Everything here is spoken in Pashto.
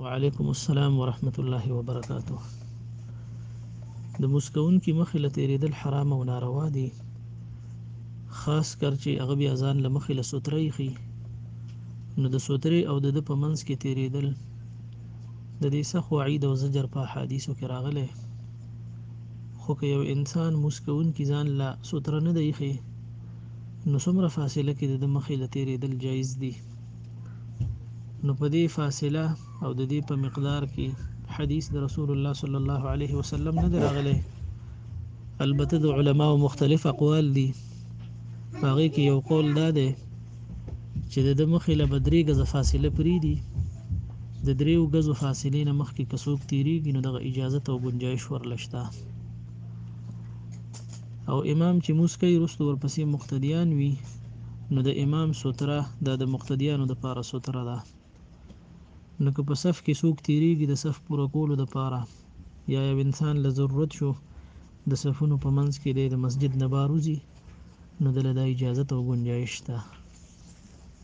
وعلیکم السلام ورحمت الله وبرکاته د مسکون کې مخې له تیرېدل حرام او ناروا دي خاص کر چې هغه بیا ځان له مخې له سوترې خي نو د سوترې او د په منځ کې تیرېدل د دې سخو عید او زجر په حدیثو کې راغلي خو که یو انسان مسکون کې ځان له سوتره نه دی خي نو څومره فاصله کې د مخې له تیرېدل جایز دي نو په دې فاصله او د دې په مقدار کې حدیث د رسول الله صلی الله علیه وسلم نه راغلی البته د علما مختلف اقوال دي هغه کې یو قول دا دی چې د مخې له بدري غزه فاصله پری دي د دریو غزو فاصلې نه مخکې کسوک تیریږي نو دغه اجازه او گنجائش ورلشته او امام چې موسکی رست ورپسې مقتدیان وي نو د امام ستره دا د مقتدیانو د پاره ستره ده نو که په صف کې څوک تیریږي د صف پوره کولو د پاره یا یو انسان له ضرورت شو د صفونو په منځ کې دی د مسجد نه باروزي نو دله دا اجازه او گنجائش ده